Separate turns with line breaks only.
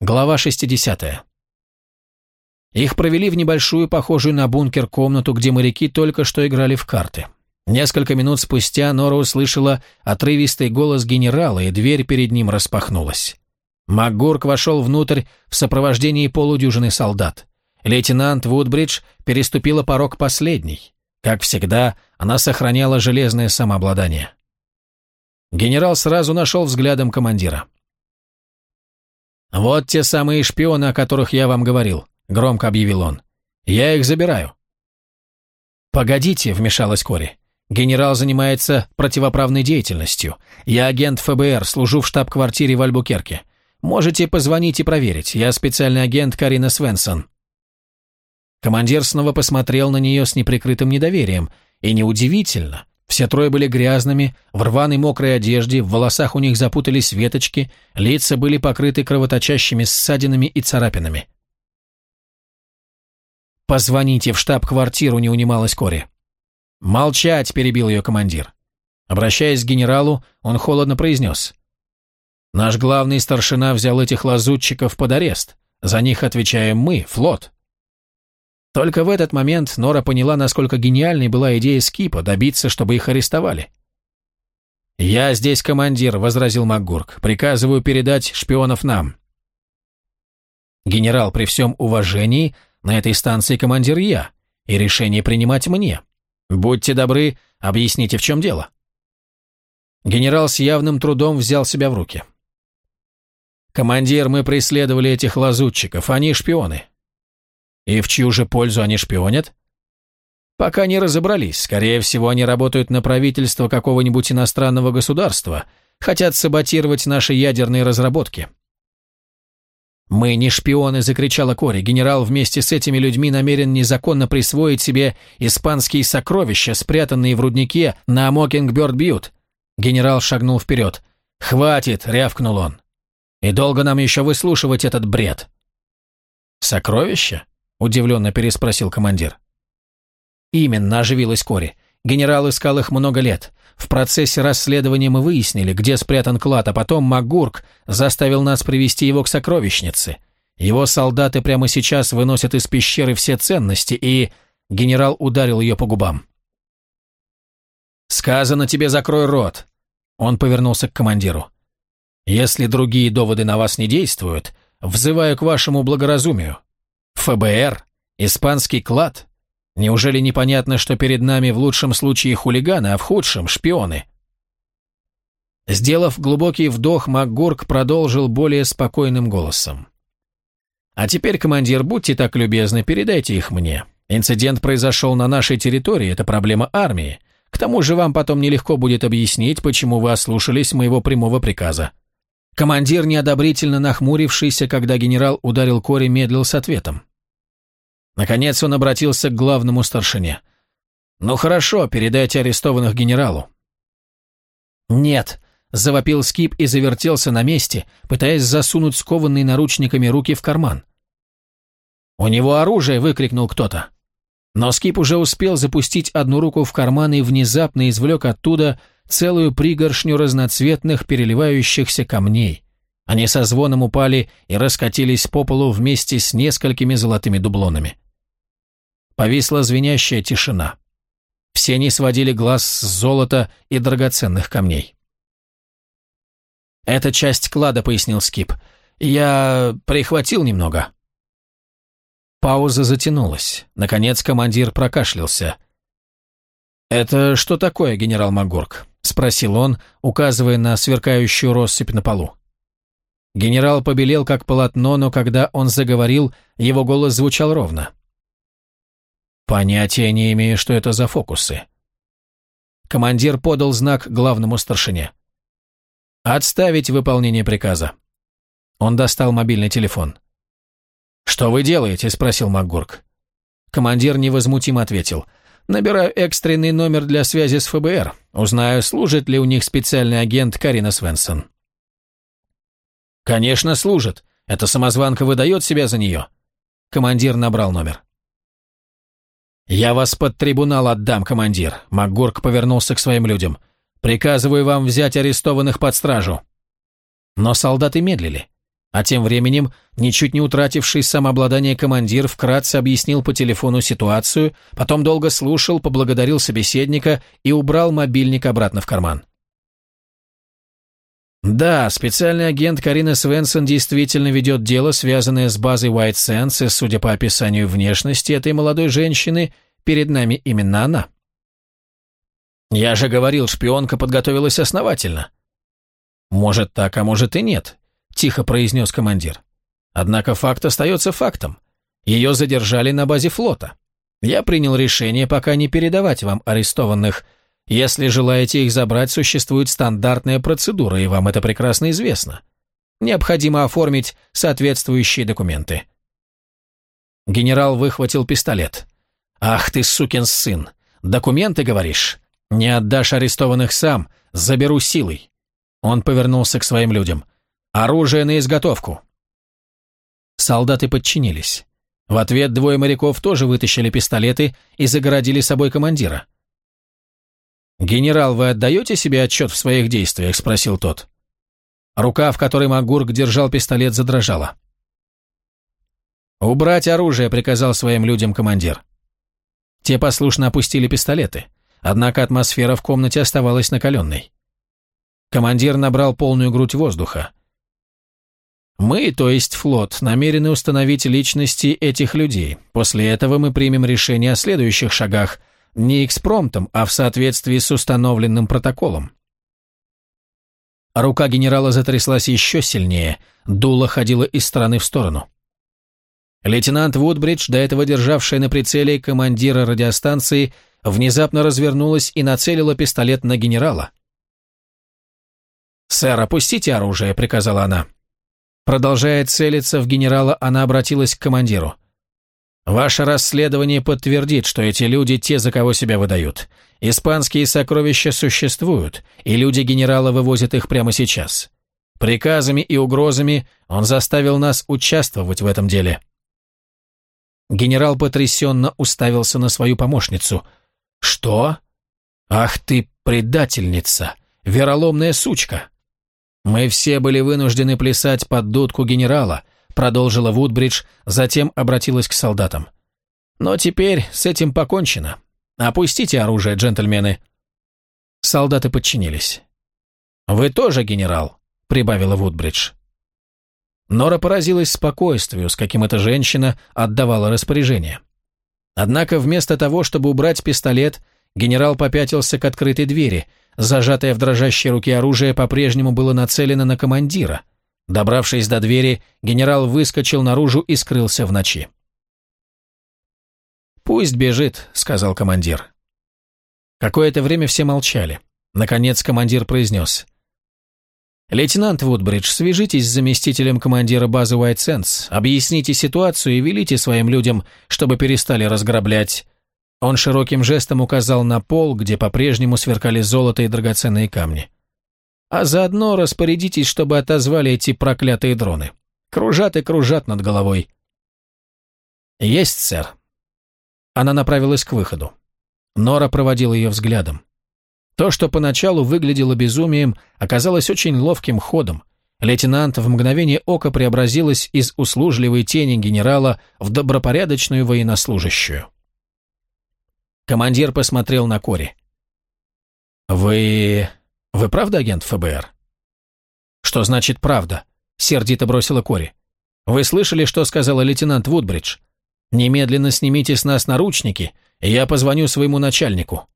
Глава 60. Их провели в небольшую, похожую на бункер, комнату, где моряки только что играли в карты. Несколько минут спустя Нора услышала отрывистый голос генерала, и дверь перед ним распахнулась. МакГурк вошел внутрь в сопровождении полудюжины солдат. Лейтенант Вудбридж переступила порог последний. Как всегда, она сохраняла железное самообладание. Генерал сразу нашел взглядом командира. «Вот те самые шпионы, о которых я вам говорил», — громко объявил он. «Я их забираю». «Погодите», — вмешалась Кори. «Генерал занимается противоправной деятельностью. Я агент ФБР, служу в штаб-квартире в Альбукерке. Можете позвонить и проверить. Я специальный агент Карина Свенсон». Командир снова посмотрел на нее с неприкрытым недоверием. И неудивительно. Все трое были грязными, в рваной мокрой одежде, в волосах у них запутались веточки, лица были покрыты кровоточащими ссадинами и царапинами. «Позвоните в штаб-квартиру», — не унималась Кори. «Молчать», — перебил ее командир. Обращаясь к генералу, он холодно произнес. «Наш главный старшина взял этих лазутчиков под арест. За них отвечаем мы, флот». Только в этот момент Нора поняла, насколько гениальной была идея Скипа добиться, чтобы их арестовали. «Я здесь командир», — возразил МакГурк. «Приказываю передать шпионов нам». «Генерал, при всем уважении, на этой станции командир я, и решение принимать мне. Будьте добры, объясните, в чем дело». Генерал с явным трудом взял себя в руки. «Командир, мы преследовали этих лазутчиков, они шпионы. И в чью же пользу они шпионят? Пока не разобрались. Скорее всего, они работают на правительство какого-нибудь иностранного государства, хотят саботировать наши ядерные разработки. «Мы не шпионы!» – закричала Кори. «Генерал вместе с этими людьми намерен незаконно присвоить себе испанские сокровища, спрятанные в руднике на Мокингбёрд-Бьют». Генерал шагнул вперед. «Хватит!» – рявкнул он. «И долго нам еще выслушивать этот бред?» «Сокровища?» – удивленно переспросил командир. «Именно», – оживилась Кори. «Генерал искал их много лет. В процессе расследования мы выяснили, где спрятан клад, а потом Магурк заставил нас привести его к сокровищнице. Его солдаты прямо сейчас выносят из пещеры все ценности, и...» Генерал ударил ее по губам. «Сказано тебе, закрой рот!» Он повернулся к командиру. «Если другие доводы на вас не действуют, взываю к вашему благоразумию. ФБР? Испанский клад? Неужели непонятно, что перед нами в лучшем случае хулиганы, а в худшем – шпионы? Сделав глубокий вдох, МакГурк продолжил более спокойным голосом. «А теперь, командир, будьте так любезны, передайте их мне. Инцидент произошел на нашей территории, это проблема армии. К тому же вам потом нелегко будет объяснить, почему вы ослушались моего прямого приказа». Командир, неодобрительно нахмурившийся, когда генерал ударил Кори, медлил с ответом. Наконец он обратился к главному старшине. «Ну хорошо, передайте арестованных генералу». «Нет», — завопил Скип и завертелся на месте, пытаясь засунуть скованные наручниками руки в карман. «У него оружие!» — выкрикнул кто-то. Но Скип уже успел запустить одну руку в карман и внезапно извлек оттуда целую пригоршню разноцветных переливающихся камней. Они со звоном упали и раскатились по полу вместе с несколькими золотыми дублонами. Повисла звенящая тишина. Все не сводили глаз с золота и драгоценных камней. «Это часть клада», — пояснил Скип. «Я прихватил немного». Пауза затянулась. Наконец командир прокашлялся. «Это что такое, генерал Магорг?» — спросил он, указывая на сверкающую россыпь на полу. Генерал побелел, как полотно, но когда он заговорил, его голос звучал ровно. Понятия не имею, что это за фокусы. Командир подал знак главному старшине. «Отставить выполнение приказа». Он достал мобильный телефон. «Что вы делаете?» – спросил МакГурк. Командир невозмутимо ответил. «Набираю экстренный номер для связи с ФБР. Узнаю, служит ли у них специальный агент Карина Свенсон». «Конечно, служит. Эта самозванка выдает себя за нее». Командир набрал номер. «Я вас под трибунал отдам, командир», — МакГурк повернулся к своим людям. «Приказываю вам взять арестованных под стражу». Но солдаты медлили. А тем временем, ничуть не утративший самообладание командир, вкратце объяснил по телефону ситуацию, потом долго слушал, поблагодарил собеседника и убрал мобильник обратно в карман. Да, специальный агент Карина Свенсон действительно ведет дело, связанное с базой White Sands, и, судя по описанию внешности этой молодой женщины, перед нами именно она. Я же говорил, шпионка подготовилась основательно. Может так, а может и нет тихо произнес командир. Однако факт остается фактом. Ее задержали на базе флота. Я принял решение пока не передавать вам арестованных. Если желаете их забрать, существует стандартная процедура, и вам это прекрасно известно. Необходимо оформить соответствующие документы. Генерал выхватил пистолет. «Ах ты, сукин сын! Документы, говоришь? Не отдашь арестованных сам, заберу силой!» Он повернулся к своим людям – «Оружие на изготовку!» Солдаты подчинились. В ответ двое моряков тоже вытащили пистолеты и загородили собой командира. «Генерал, вы отдаете себе отчет в своих действиях?» – спросил тот. Рука, в которой Магурк держал пистолет, задрожала. «Убрать оружие», – приказал своим людям командир. Те послушно опустили пистолеты, однако атмосфера в комнате оставалась накаленной. Командир набрал полную грудь воздуха. Мы, то есть флот, намерены установить личности этих людей. После этого мы примем решение о следующих шагах, не экспромтом, а в соответствии с установленным протоколом. Рука генерала затряслась еще сильнее, дуло ходило из стороны в сторону. Лейтенант Вудбридж, до этого державшая на прицеле командира радиостанции, внезапно развернулась и нацелила пистолет на генерала. «Сэр, опустите оружие», — приказала она. Продолжая целиться в генерала, она обратилась к командиру. «Ваше расследование подтвердит, что эти люди те, за кого себя выдают. Испанские сокровища существуют, и люди генерала вывозят их прямо сейчас. Приказами и угрозами он заставил нас участвовать в этом деле». Генерал потрясенно уставился на свою помощницу. «Что? Ах ты, предательница! Вероломная сучка!» «Мы все были вынуждены плясать под дудку генерала», продолжила Вудбридж, затем обратилась к солдатам. «Но теперь с этим покончено. Опустите оружие, джентльмены». Солдаты подчинились. «Вы тоже генерал», — прибавила Вудбридж. Нора поразилась спокойствию, с каким эта женщина отдавала распоряжение. Однако вместо того, чтобы убрать пистолет, генерал попятился к открытой двери — Зажатое в дрожащей руке оружие по-прежнему было нацелено на командира. Добравшись до двери, генерал выскочил наружу и скрылся в ночи. «Пусть бежит», — сказал командир. Какое-то время все молчали. Наконец командир произнес. «Лейтенант Вудбридж, свяжитесь с заместителем командира базы White объясните ситуацию и велите своим людям, чтобы перестали разграблять он широким жестом указал на пол, где по-прежнему сверкали золото и драгоценные камни. «А заодно распорядитесь, чтобы отозвали эти проклятые дроны. Кружат и кружат над головой». «Есть, сэр». Она направилась к выходу. Нора проводила ее взглядом. То, что поначалу выглядело безумием, оказалось очень ловким ходом. Лейтенант в мгновение ока преобразилась из услужливой тени генерала в добропорядочную военнослужащую. Командир посмотрел на Кори. «Вы... вы правда агент ФБР?» «Что значит правда?» — сердито бросила Кори. «Вы слышали, что сказала лейтенант Вудбридж? Немедленно снимите с нас наручники, и я позвоню своему начальнику».